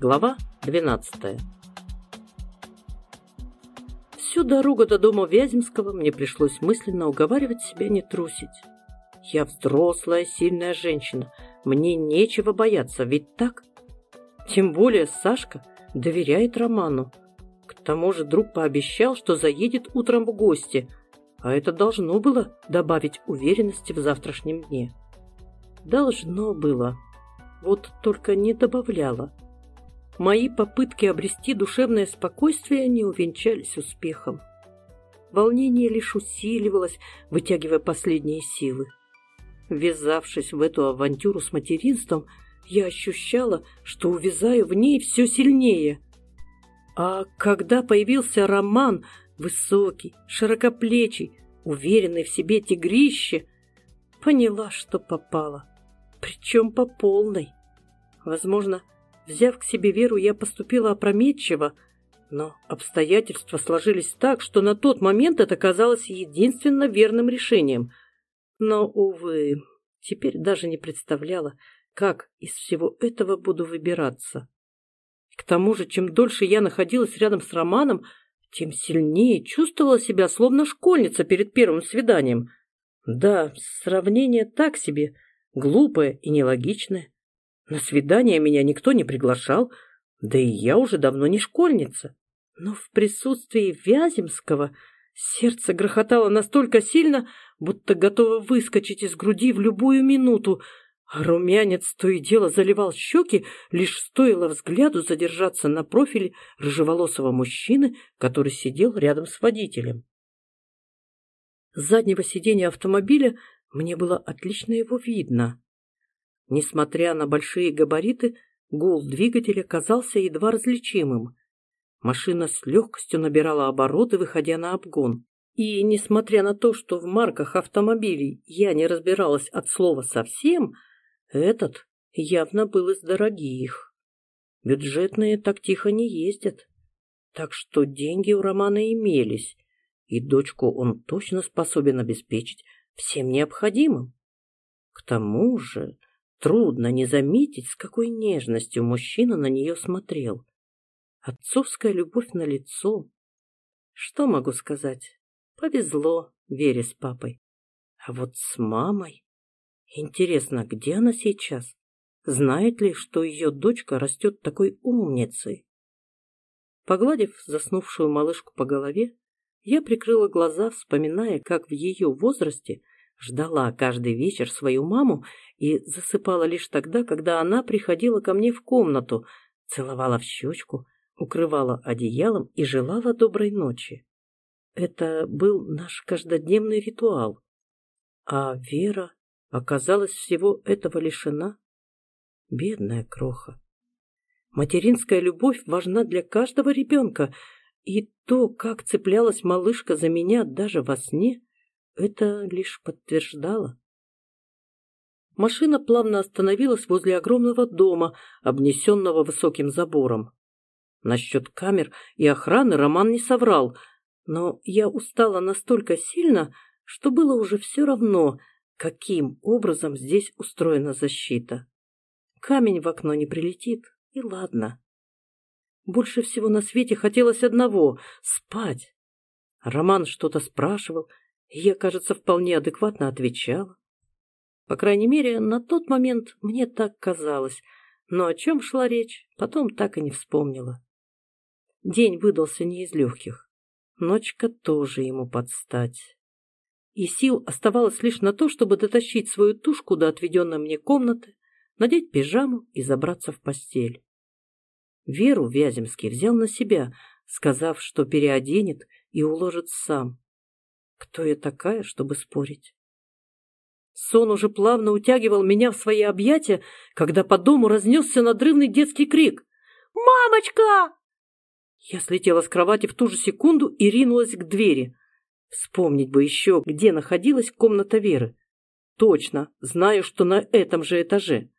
Глава 12 Всю дорогу до дома Вяземского мне пришлось мысленно уговаривать себя не трусить. Я взрослая, сильная женщина. Мне нечего бояться, ведь так? Тем более Сашка доверяет Роману. К тому же друг пообещал, что заедет утром в гости, а это должно было добавить уверенности в завтрашнем дне. Должно было. Вот только не добавляло. Мои попытки обрести душевное спокойствие не увенчались успехом. Волнение лишь усиливалось, вытягивая последние силы. Ввязавшись в эту авантюру с материнством, я ощущала, что увязаю в ней все сильнее. А когда появился Роман, высокий, широкоплечий, уверенный в себе тигрище, поняла, что попала. Причем по полной. Возможно, взяв к себе веру, я поступила опрометчиво, но обстоятельства сложились так, что на тот момент это казалось единственно верным решением. Но, увы, теперь даже не представляла, как из всего этого буду выбираться. К тому же, чем дольше я находилась рядом с Романом, тем сильнее чувствовала себя словно школьница перед первым свиданием. Да, сравнение так себе, глупое и нелогичное. На свидание меня никто не приглашал, да и я уже давно не школьница. Но в присутствии Вяземского сердце грохотало настолько сильно, будто готово выскочить из груди в любую минуту, а румянец то и дело заливал щеки, лишь стоило взгляду задержаться на профиле рыжеволосого мужчины, который сидел рядом с водителем. С заднего сиденья автомобиля мне было отлично его видно. Несмотря на большие габариты, гул двигателя казался едва различимым. Машина с легкостью набирала обороты, выходя на обгон. И, несмотря на то, что в марках автомобилей я не разбиралась от слова совсем, этот явно был из дорогих. Бюджетные так тихо не ездят. Так что деньги у Романа имелись, и дочку он точно способен обеспечить всем необходимым. К тому же Трудно не заметить, с какой нежностью мужчина на нее смотрел. Отцовская любовь на лицо. Что могу сказать? Повезло Вере с папой. А вот с мамой... Интересно, где она сейчас? Знает ли, что ее дочка растет такой умницей? Погладив заснувшую малышку по голове, я прикрыла глаза, вспоминая, как в ее возрасте ждала каждый вечер свою маму и засыпала лишь тогда, когда она приходила ко мне в комнату, целовала в щечку, укрывала одеялом и желала доброй ночи. Это был наш каждодневный ритуал. А Вера оказалась всего этого лишена. Бедная кроха. Материнская любовь важна для каждого ребенка, и то, как цеплялась малышка за меня даже во сне, это лишь подтверждало. Машина плавно остановилась возле огромного дома, обнесенного высоким забором. Насчет камер и охраны Роман не соврал, но я устала настолько сильно, что было уже все равно, каким образом здесь устроена защита. Камень в окно не прилетит, и ладно. Больше всего на свете хотелось одного — спать. Роман что-то спрашивал, я, кажется, вполне адекватно отвечала. По крайней мере, на тот момент мне так казалось, но о чем шла речь, потом так и не вспомнила. День выдался не из легких. Ночка тоже ему подстать. И сил оставалось лишь на то, чтобы дотащить свою тушку до отведенной мне комнаты, надеть пижаму и забраться в постель. Веру Вяземский взял на себя, сказав, что переоденет и уложит сам. Кто я такая, чтобы спорить? Сон уже плавно утягивал меня в свои объятия, когда по дому разнесся надрывный детский крик. «Мамочка!» Я слетела с кровати в ту же секунду и ринулась к двери. Вспомнить бы еще, где находилась комната Веры. Точно, знаю, что на этом же этаже.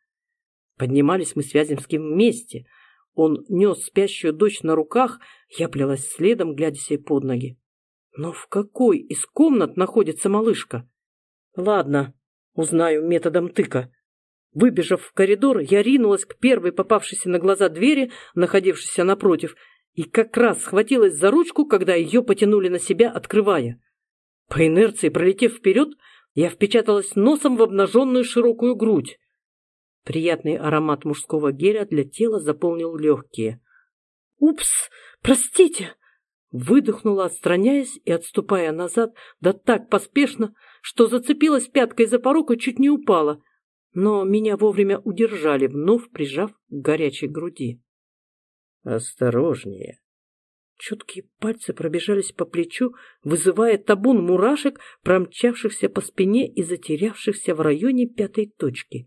Поднимались мы с Вяземским вместе. Он нес спящую дочь на руках, я плелась следом, глядя себе под ноги. Но в какой из комнат находится малышка? Ладно, узнаю методом тыка. Выбежав в коридор, я ринулась к первой попавшейся на глаза двери, находившейся напротив, и как раз схватилась за ручку, когда ее потянули на себя, открывая. По инерции, пролетев вперед, я впечаталась носом в обнаженную широкую грудь. Приятный аромат мужского геля для тела заполнил легкие. «Упс! Простите!» Выдохнула, отстраняясь и отступая назад, да так поспешно, что зацепилась пяткой за порог и чуть не упала, но меня вовремя удержали, вновь прижав к горячей груди. «Осторожнее!» Чуткие пальцы пробежались по плечу, вызывая табун мурашек, промчавшихся по спине и затерявшихся в районе пятой точки.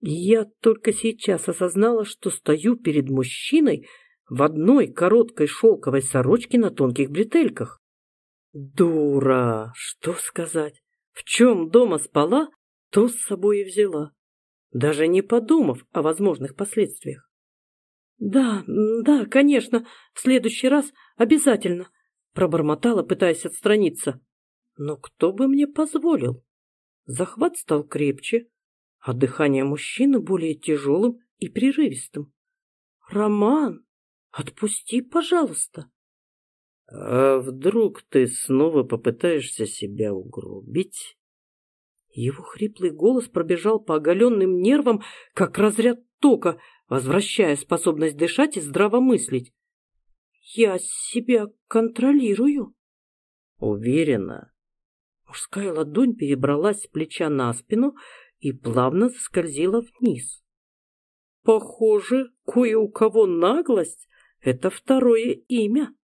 Я только сейчас осознала, что стою перед мужчиной в одной короткой шелковой сорочке на тонких бретельках. Дура! Что сказать? В чем дома спала, то с собой и взяла, даже не подумав о возможных последствиях. «Да, да, конечно, в следующий раз обязательно», — пробормотала, пытаясь отстраниться. Но кто бы мне позволил? Захват стал крепче, а дыхание мужчины более тяжелым и прерывистым. «Роман, отпусти, пожалуйста!» «А вдруг ты снова попытаешься себя угробить?» Его хриплый голос пробежал по оголенным нервам, как разряд тока, возвращая способность дышать и здраво мыслить. «Я себя контролирую». «Уверена?» Мужская ладонь перебралась с плеча на спину и плавно заскользила вниз. «Похоже, кое у кого наглость — это второе имя».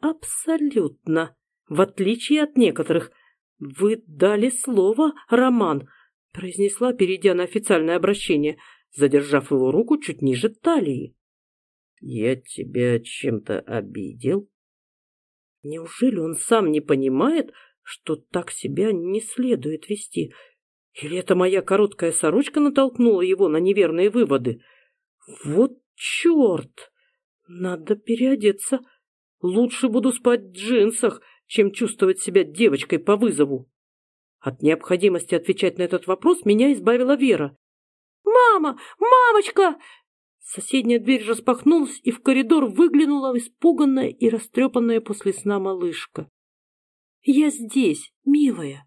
«Абсолютно. В отличие от некоторых. Вы дали слово, Роман», — произнесла, перейдя на официальное обращение — задержав его руку чуть ниже талии. «Я тебя чем-то обидел?» Неужели он сам не понимает, что так себя не следует вести? Или это моя короткая сорочка натолкнула его на неверные выводы? Вот черт! Надо переодеться. Лучше буду спать в джинсах, чем чувствовать себя девочкой по вызову. От необходимости отвечать на этот вопрос меня избавила Вера. «Мама! Мамочка!» Соседняя дверь распахнулась, и в коридор выглянула испуганная и растрепанная после сна малышка. «Я здесь, милая!»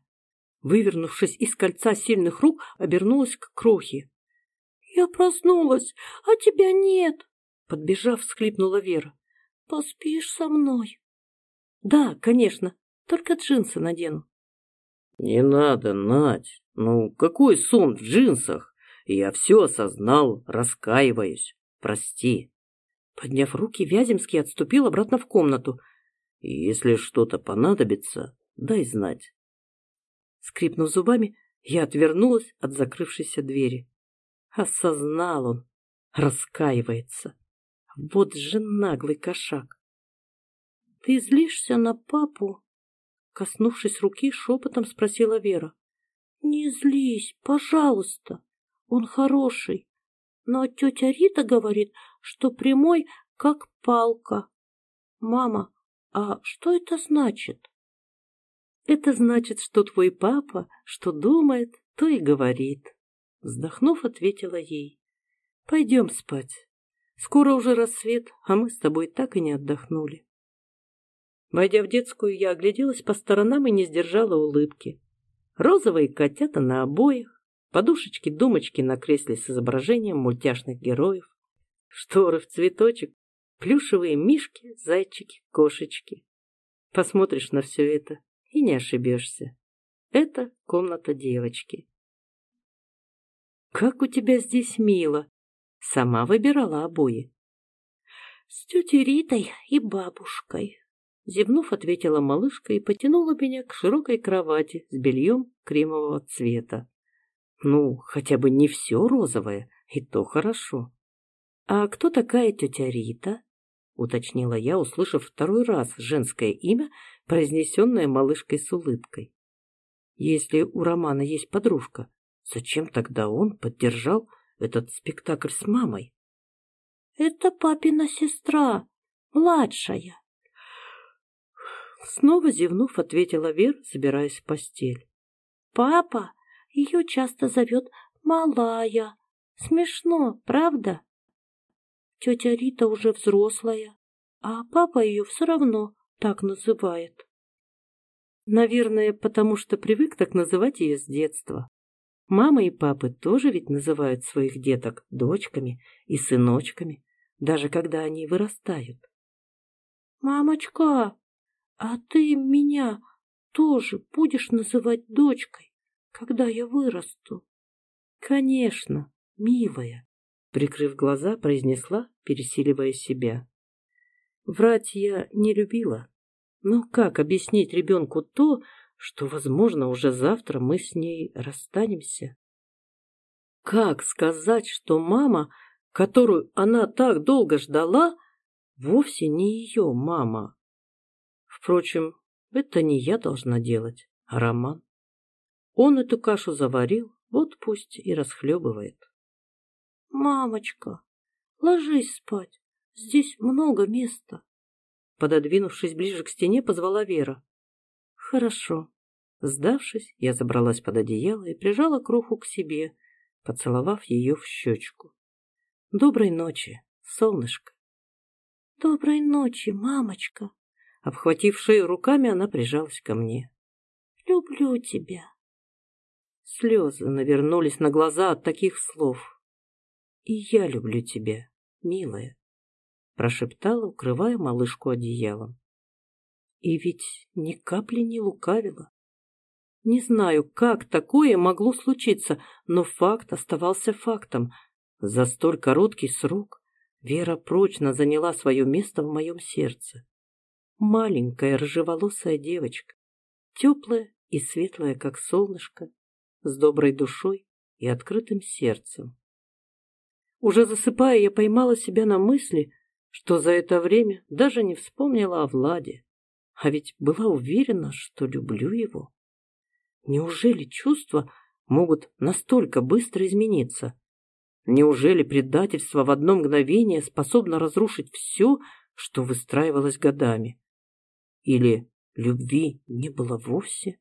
Вывернувшись из кольца сильных рук, обернулась к крохе. «Я проснулась, а тебя нет!» Подбежав, всхлипнула Вера. «Поспишь со мной?» «Да, конечно, только джинсы надену». «Не надо, Надь, ну какой сон в джинсах?» Я все осознал, раскаиваюсь. Прости. Подняв руки, Вяземский отступил обратно в комнату. Если что-то понадобится, дай знать. Скрипнув зубами, я отвернулась от закрывшейся двери. Осознал он, раскаивается. Вот же наглый кошак. — Ты злишься на папу? Коснувшись руки, шепотом спросила Вера. — Не злись, пожалуйста. Он хороший. Но тетя Рита говорит, что прямой, как палка. Мама, а что это значит? Это значит, что твой папа, что думает, то и говорит. Вздохнув, ответила ей. Пойдем спать. Скоро уже рассвет, а мы с тобой так и не отдохнули. Войдя в детскую, я огляделась по сторонам и не сдержала улыбки. Розовые котята на обоях, подушечки-думочки на кресле с изображением мультяшных героев, шторы в цветочек, плюшевые мишки, зайчики, кошечки. Посмотришь на все это и не ошибешься. Это комната девочки. «Как у тебя здесь мило!» Сама выбирала обои. «С тетей Ритой и бабушкой», Зевнув, ответила малышка и потянула меня к широкой кровати с бельем кремового цвета. Ну, хотя бы не все розовое, и то хорошо. А кто такая тетя Рита? Уточнила я, услышав второй раз женское имя, произнесенное малышкой с улыбкой. Если у Романа есть подружка, зачем тогда он поддержал этот спектакль с мамой? Это папина сестра, младшая. Снова зевнув, ответила Вера, собираясь в постель. Папа ее часто зовет Малая. Смешно, правда? Тетя Рита уже взрослая, а папа ее все равно так называет. Наверное, потому что привык так называть ее с детства. Мама и папы тоже ведь называют своих деток дочками и сыночками, даже когда они вырастают. «Мамочка, а ты меня тоже будешь называть дочкой, когда я вырасту?» «Конечно, милая», — прикрыв глаза, произнесла, пересиливая себя. Врать я не любила. Но как объяснить ребенку то, что, возможно, уже завтра мы с ней расстанемся? Как сказать, что мама, которую она так долго ждала, вовсе не ее мама? Впрочем, это не я должна делать, а Роман. Он эту кашу заварил, вот пусть и расхлебывает. «Мамочка, ложись спать, здесь много места». Пододвинувшись ближе к стене, позвала Вера. «Хорошо». Сдавшись, я забралась под одеяло и прижала кроху к себе, поцеловав ее в щечку. «Доброй ночи, солнышко!» «Доброй ночи, мамочка!» Обхватив шею руками, она прижалась ко мне. «Люблю тебя!» Слезы навернулись на глаза от таких слов. «И я люблю тебя, милая!» Прошептала, укрывая малышку одеялом. И ведь ни капли не лукавила. Не знаю, как такое могло случиться, но факт оставался фактом. За столь короткий срок Вера прочно заняла свое место в моем сердце. Маленькая рыжеволосая девочка, теплая и светлая, как солнышко, с доброй душой и открытым сердцем. Уже засыпая, я поймала себя на мысли, что за это время даже не вспомнила о Владе, а ведь была уверена, что люблю его. Неужели чувства могут настолько быстро измениться? Неужели предательство в одно мгновение способно разрушить все, что выстраивалось годами? Или любви не было вовсе?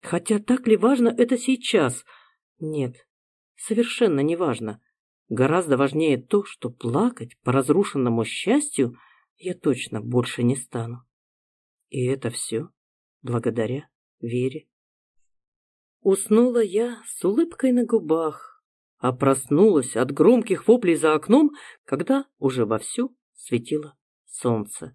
Хотя так ли важно это сейчас? Нет, совершенно не важно. Гораздо важнее то, что плакать по разрушенному счастью я точно больше не стану. И это все благодаря Вере. Уснула я с улыбкой на губах, а проснулась от громких воплей за окном, когда уже вовсю светило солнце.